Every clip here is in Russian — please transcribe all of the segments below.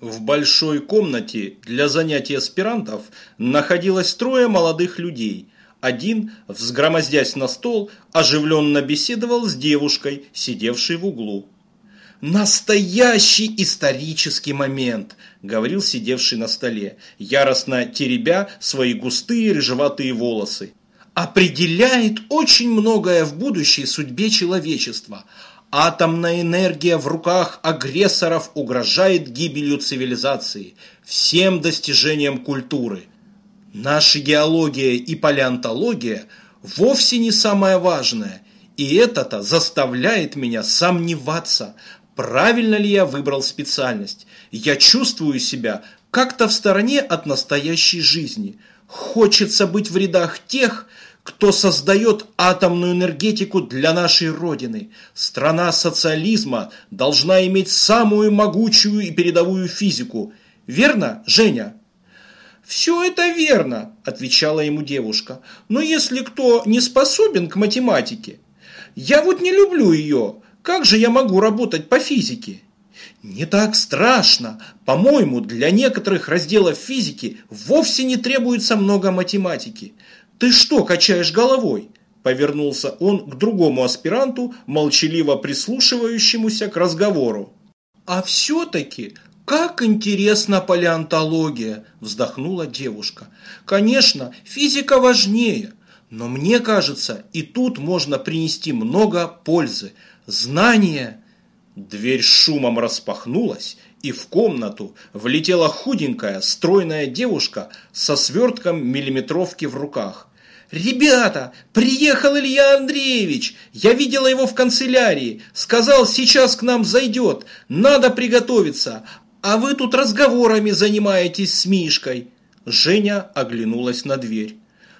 В большой комнате для занятий аспирантов находилось трое молодых людей. Один, взгромоздясь на стол, оживленно беседовал с девушкой, сидевшей в углу. «Настоящий исторический момент!» – говорил сидевший на столе, яростно теребя свои густые рыжеватые волосы. «Определяет очень многое в будущей судьбе человечества – Атомная энергия в руках агрессоров угрожает гибелью цивилизации, всем достижениям культуры. Наша геология и палеонтология вовсе не самое важное, и это-то заставляет меня сомневаться, правильно ли я выбрал специальность. Я чувствую себя как-то в стороне от настоящей жизни. Хочется быть в рядах тех, кто создает атомную энергетику для нашей Родины. Страна социализма должна иметь самую могучую и передовую физику. Верно, Женя? «Все это верно», – отвечала ему девушка. «Но если кто не способен к математике, я вот не люблю ее, как же я могу работать по физике?» Не так страшно. По-моему, для некоторых разделов физики вовсе не требуется много математики. «Ты что качаешь головой?» Повернулся он к другому аспиранту, молчаливо прислушивающемуся к разговору. «А все-таки, как интересна палеонтология!» Вздохнула девушка. «Конечно, физика важнее, но мне кажется, и тут можно принести много пользы. Знания...» Дверь шумом распахнулась, и в комнату влетела худенькая, стройная девушка со свертком миллиметровки в руках. «Ребята, приехал Илья Андреевич! Я видела его в канцелярии. Сказал, сейчас к нам зайдет. Надо приготовиться. А вы тут разговорами занимаетесь с Мишкой». Женя оглянулась на дверь.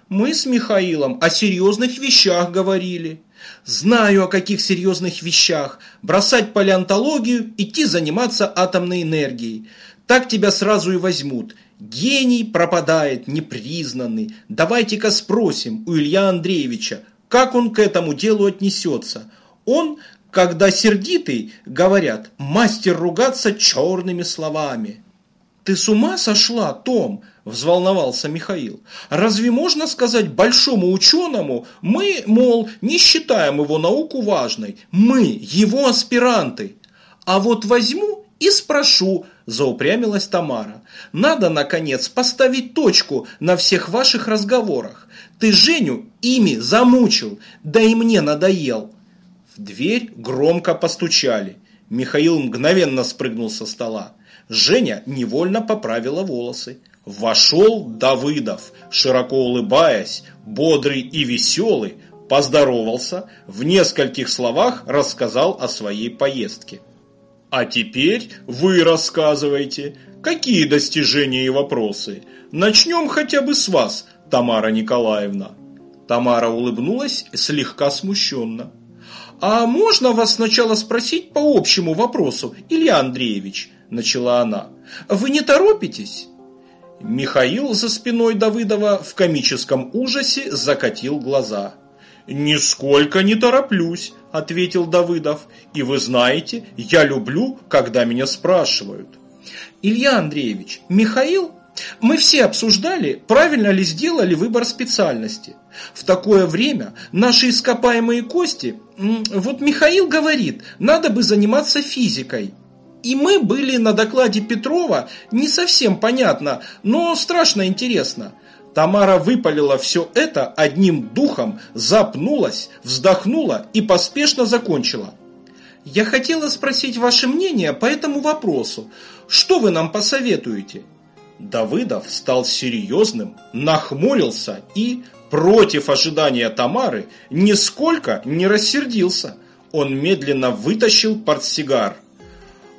«Мы с Михаилом о серьезных вещах говорили». «Знаю, о каких серьезных вещах. Бросать палеонтологию, идти заниматься атомной энергией. Так тебя сразу и возьмут. Гений пропадает, непризнанный. Давайте-ка спросим у Илья Андреевича, как он к этому делу отнесется. Он, когда сердитый, говорят, мастер ругаться черными словами. «Ты с ума сошла, Том?» – взволновался Михаил. «Разве можно сказать большому ученому, мы, мол, не считаем его науку важной, мы, его аспиранты? А вот возьму и спрошу, заупрямилась Тамара. Надо, наконец, поставить точку на всех ваших разговорах. Ты Женю ими замучил, да и мне надоел. В дверь громко постучали. Михаил мгновенно спрыгнул со стола. Женя невольно поправила волосы. Вошел Давыдов, широко улыбаясь, бодрый и веселый, поздоровался, в нескольких словах рассказал о своей поездке. А теперь вы рассказывайте, какие достижения и вопросы. Начнем хотя бы с вас, Тамара Николаевна. Тамара улыбнулась слегка смущенно. «А можно вас сначала спросить по общему вопросу, Илья Андреевич?» – начала она. «Вы не торопитесь?» Михаил за спиной Давыдова в комическом ужасе закатил глаза. «Нисколько не тороплюсь», – ответил Давыдов. «И вы знаете, я люблю, когда меня спрашивают». «Илья Андреевич, Михаил мы все обсуждали, правильно ли сделали выбор специальности. В такое время наши ископаемые кости... Вот Михаил говорит, надо бы заниматься физикой. И мы были на докладе Петрова, не совсем понятно, но страшно интересно. Тамара выпалила все это одним духом, запнулась, вздохнула и поспешно закончила. «Я хотела спросить ваше мнение по этому вопросу. Что вы нам посоветуете?» Давыдов стал серьезным, нахмурился и, против ожидания Тамары, нисколько не рассердился. Он медленно вытащил портсигар.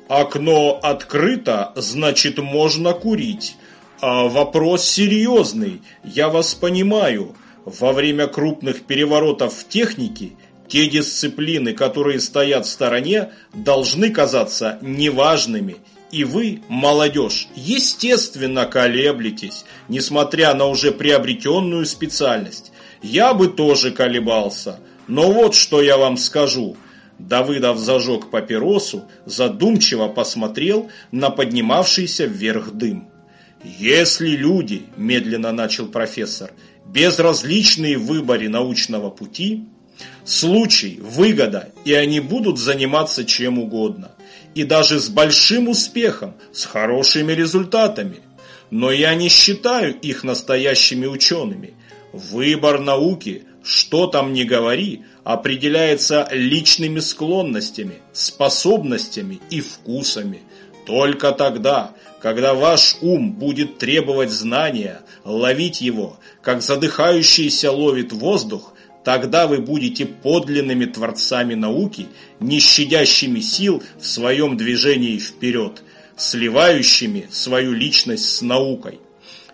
«Окно открыто, значит, можно курить. А вопрос серьезный, я вас понимаю. Во время крупных переворотов в технике те дисциплины, которые стоят в стороне, должны казаться неважными. И вы, молодежь, естественно колеблетесь, несмотря на уже приобретенную специальность. Я бы тоже колебался. Но вот что я вам скажу. Давыдов зажег папиросу, задумчиво посмотрел на поднимавшийся вверх дым. «Если люди, – медленно начал профессор, – безразличные в выборе научного пути, случай, выгода, и они будут заниматься чем угодно, и даже с большим успехом, с хорошими результатами. Но я не считаю их настоящими учеными. Выбор науки, что там ни говори, определяется личными склонностями, способностями и вкусами. Только тогда, когда ваш ум будет требовать знания, ловить его, как задыхающийся ловит воздух, тогда вы будете подлинными творцами науки, не щадящими сил в своем движении вперед, сливающими свою личность с наукой.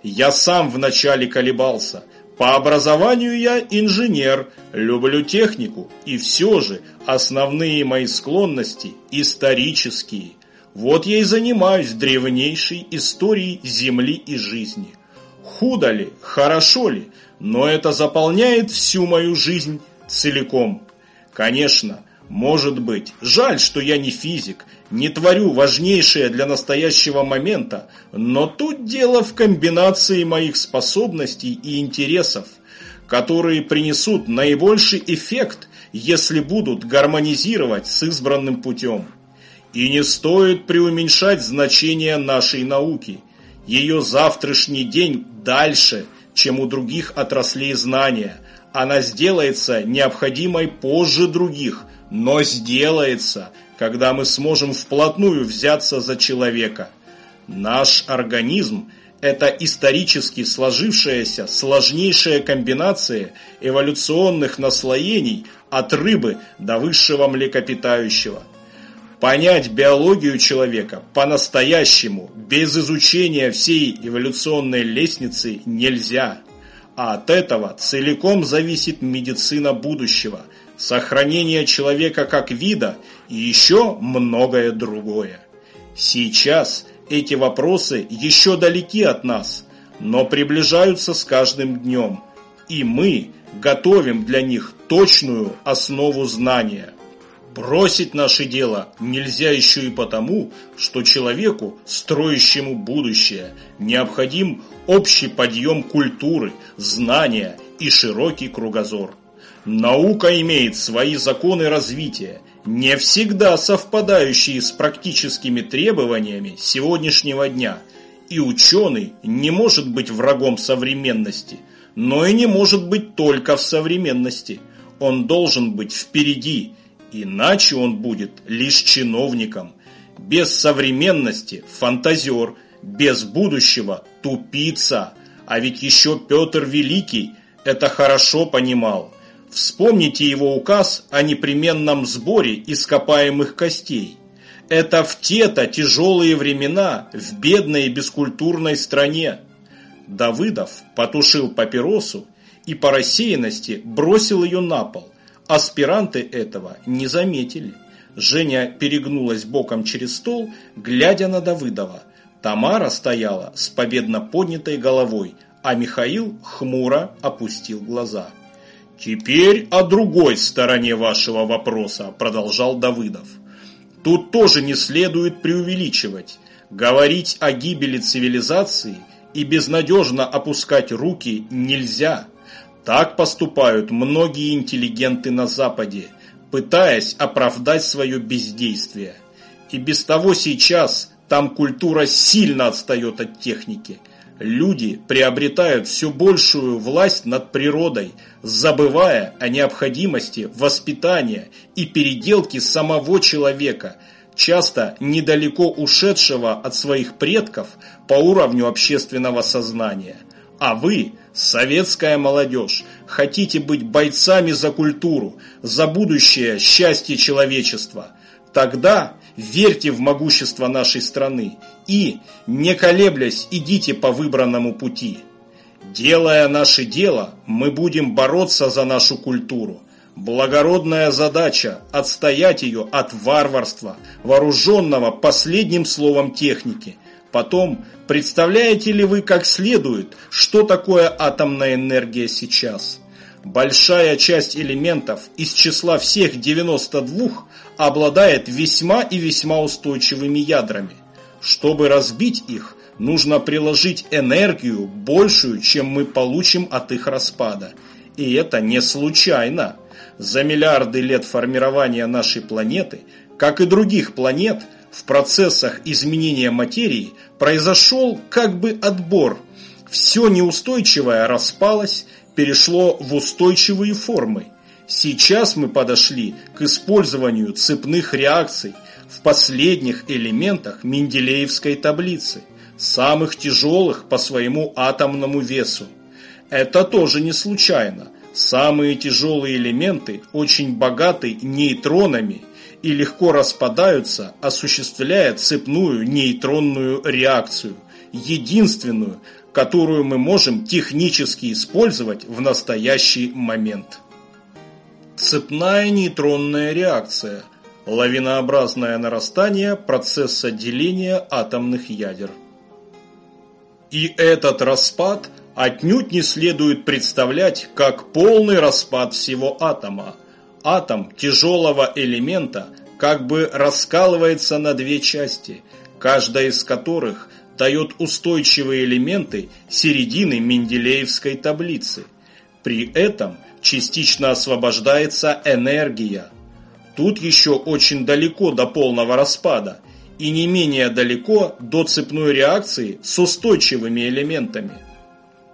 Я сам вначале колебался – по образованию я инженер, люблю технику, и все же основные мои склонности исторические. Вот я и занимаюсь древнейшей историей Земли и жизни. Худо ли, хорошо ли, но это заполняет всю мою жизнь целиком. Конечно, может быть, жаль, что я не физик, не творю важнейшее для настоящего момента, но тут дело в комбинации моих способностей и интересов, которые принесут наибольший эффект, если будут гармонизировать с избранным путем. И не стоит преуменьшать значение нашей науки. Ее завтрашний день дальше, чем у других отраслей знания. Она сделается необходимой позже других, но сделается – когда мы сможем вплотную взяться за человека. Наш организм – это исторически сложившаяся сложнейшая комбинация эволюционных наслоений от рыбы до высшего млекопитающего. Понять биологию человека по-настоящему, без изучения всей эволюционной лестницы нельзя. А от этого целиком зависит медицина будущего – сохранение человека как вида и еще многое другое. Сейчас эти вопросы еще далеки от нас, но приближаются с каждым днем, и мы готовим для них точную основу знания. Бросить наше дело нельзя еще и потому, что человеку, строящему будущее, необходим общий подъем культуры, знания и широкий кругозор. Наука имеет свои законы развития, не всегда совпадающие с практическими требованиями сегодняшнего дня. И ученый не может быть врагом современности, но и не может быть только в современности. Он должен быть впереди, иначе он будет лишь чиновником. Без современности – фантазер, без будущего – тупица. А ведь еще Петр Великий это хорошо понимал – Вспомните его указ о непременном сборе ископаемых костей. Это в те-то тяжелые времена в бедной и бескультурной стране. Давыдов потушил папиросу и по рассеянности бросил ее на пол. Аспиранты этого не заметили. Женя перегнулась боком через стол, глядя на Давыдова. Тамара стояла с победно поднятой головой, а Михаил хмуро опустил глаза. «Теперь о другой стороне вашего вопроса», – продолжал Давыдов. «Тут тоже не следует преувеличивать. Говорить о гибели цивилизации и безнадежно опускать руки нельзя. Так поступают многие интеллигенты на Западе, пытаясь оправдать свое бездействие. И без того сейчас там культура сильно отстает от техники – люди приобретают все большую власть над природой, забывая о необходимости воспитания и переделки самого человека, часто недалеко ушедшего от своих предков по уровню общественного сознания. А вы, советская молодежь, хотите быть бойцами за культуру, за будущее счастье человечества. Тогда верьте в могущество нашей страны и, не колеблясь, идите по выбранному пути. Делая наше дело, мы будем бороться за нашу культуру. Благородная задача – отстоять ее от варварства, вооруженного последним словом техники. Потом, представляете ли вы как следует, что такое атомная энергия сейчас? Большая часть элементов из числа всех 92 обладает весьма и весьма устойчивыми ядрами. Чтобы разбить их, нужно приложить энергию большую, чем мы получим от их распада. И это не случайно. За миллиарды лет формирования нашей планеты, как и других планет, в процессах изменения материи произошел как бы отбор. Все неустойчивое распалось, перешло в устойчивые формы. Сейчас мы подошли к использованию цепных реакций в последних элементах Менделеевской таблицы, самых тяжелых по своему атомному весу. Это тоже не случайно. Самые тяжелые элементы очень богаты нейтронами и легко распадаются, осуществляя цепную нейтронную реакцию, единственную, которую мы можем технически использовать в настоящий момент. Цепная нейтронная реакция – лавинообразное нарастание процесса деления атомных ядер. И этот распад отнюдь не следует представлять как полный распад всего атома. Атом тяжелого элемента как бы раскалывается на две части, каждая из которых дает устойчивые элементы середины Менделеевской таблицы. При этом частично освобождается энергия. Тут еще очень далеко до полного распада и не менее далеко до цепной реакции с устойчивыми элементами.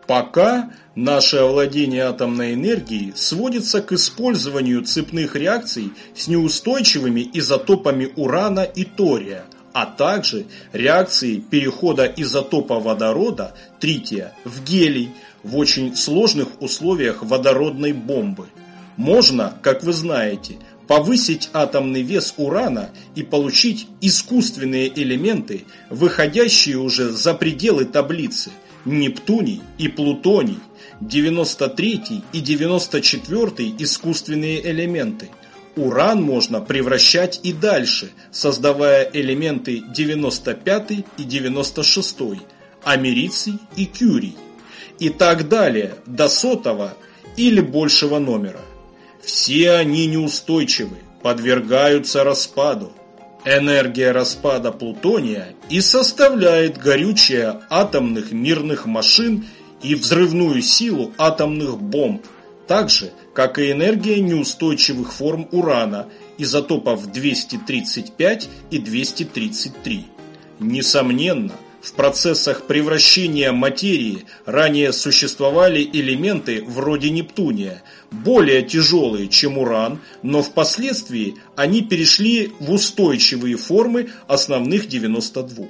Пока наше овладение атомной энергией сводится к использованию цепных реакций с неустойчивыми изотопами урана и тория, а также реакции перехода изотопа водорода трития в гелий в очень сложных условиях водородной бомбы. Можно, как вы знаете, повысить атомный вес урана и получить искусственные элементы, выходящие уже за пределы таблицы – Нептуний и Плутоний, 93 и 94 искусственные элементы. Уран можно превращать и дальше, создавая элементы 95 и 96, америций и кюрий. И так далее, до сотого или большего номера. Все они неустойчивы, подвергаются распаду, Энергия распада плутония и составляет горючее атомных мирных машин и взрывную силу атомных бомб, так же, как и энергия неустойчивых форм урана, изотопов 235 и 233. Несомненно, в процессах превращения материи ранее существовали элементы вроде Нептуния, более тяжелые, чем уран, но впоследствии они перешли в устойчивые формы основных 92.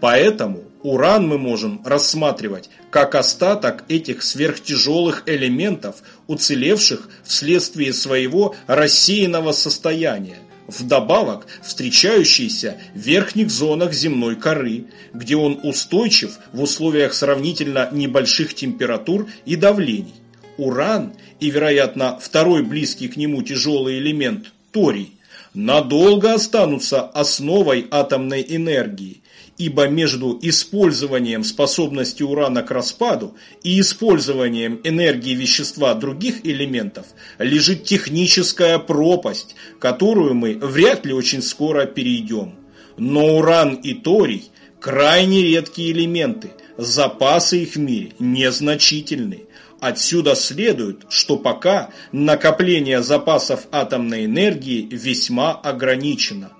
Поэтому уран мы можем рассматривать как остаток этих сверхтяжелых элементов, уцелевших вследствие своего рассеянного состояния, вдобавок встречающийся в верхних зонах земной коры, где он устойчив в условиях сравнительно небольших температур и давлений. Уран и, вероятно, второй близкий к нему тяжелый элемент – торий – надолго останутся основой атомной энергии ибо между использованием способности урана к распаду и использованием энергии вещества других элементов лежит техническая пропасть, которую мы вряд ли очень скоро перейдем. Но уран и торий – крайне редкие элементы, запасы их в мире незначительны. Отсюда следует, что пока накопление запасов атомной энергии весьма ограничено.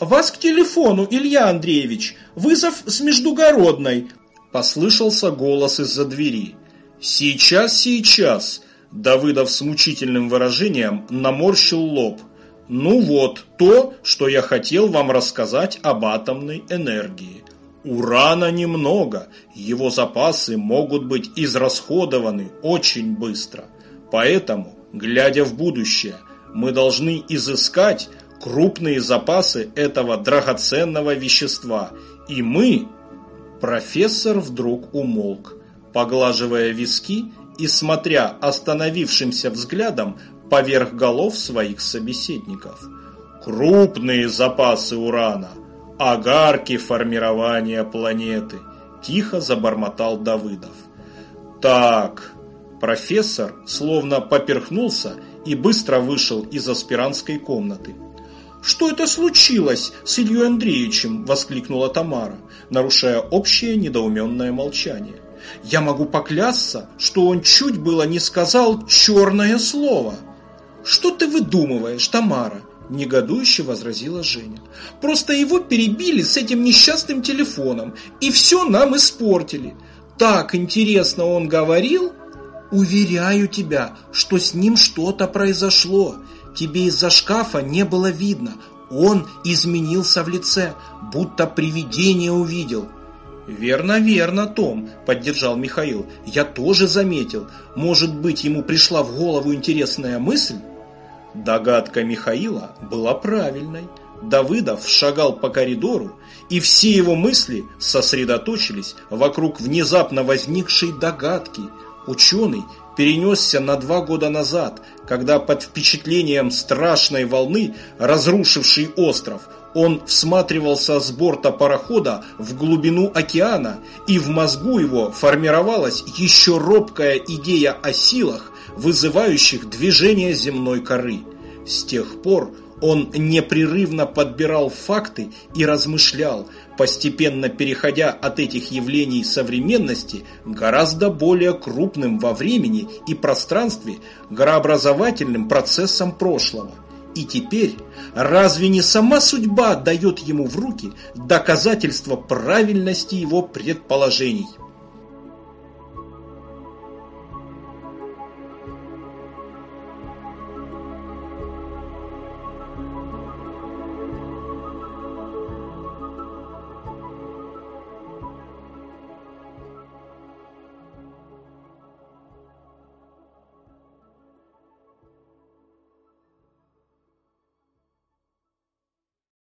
«Вас к телефону, Илья Андреевич! Вызов с Междугородной!» Послышался голос из-за двери. «Сейчас, сейчас!» Давыдов с мучительным выражением наморщил лоб. «Ну вот, то, что я хотел вам рассказать об атомной энергии. Урана немного, его запасы могут быть израсходованы очень быстро. Поэтому, глядя в будущее, мы должны изыскать крупные запасы этого драгоценного вещества, и мы... Профессор вдруг умолк, поглаживая виски и смотря остановившимся взглядом поверх голов своих собеседников. Крупные запасы урана, огарки формирования планеты, тихо забормотал Давыдов. Так, профессор словно поперхнулся и быстро вышел из аспирантской комнаты. «Что это случилось с Ильей Андреевичем?» – воскликнула Тамара, нарушая общее недоуменное молчание. «Я могу поклясться, что он чуть было не сказал черное слово». «Что ты выдумываешь, Тамара?» – негодующе возразила Женя. «Просто его перебили с этим несчастным телефоном, и все нам испортили. Так интересно он говорил!» «Уверяю тебя, что с ним что-то произошло тебе из-за шкафа не было видно. Он изменился в лице, будто привидение увидел. «Верно, верно, Том», – поддержал Михаил. «Я тоже заметил. Может быть, ему пришла в голову интересная мысль?» Догадка Михаила была правильной. Давыдов шагал по коридору, и все его мысли сосредоточились вокруг внезапно возникшей догадки. Ученый перенесся на два года назад, когда под впечатлением страшной волны, разрушившей остров, он всматривался с борта парохода в глубину океана, и в мозгу его формировалась еще робкая идея о силах, вызывающих движение земной коры. С тех пор он непрерывно подбирал факты и размышлял, постепенно переходя от этих явлений современности гораздо более крупным во времени и пространстве горообразовательным процессам прошлого. И теперь, разве не сама судьба дает ему в руки доказательства правильности его предположений?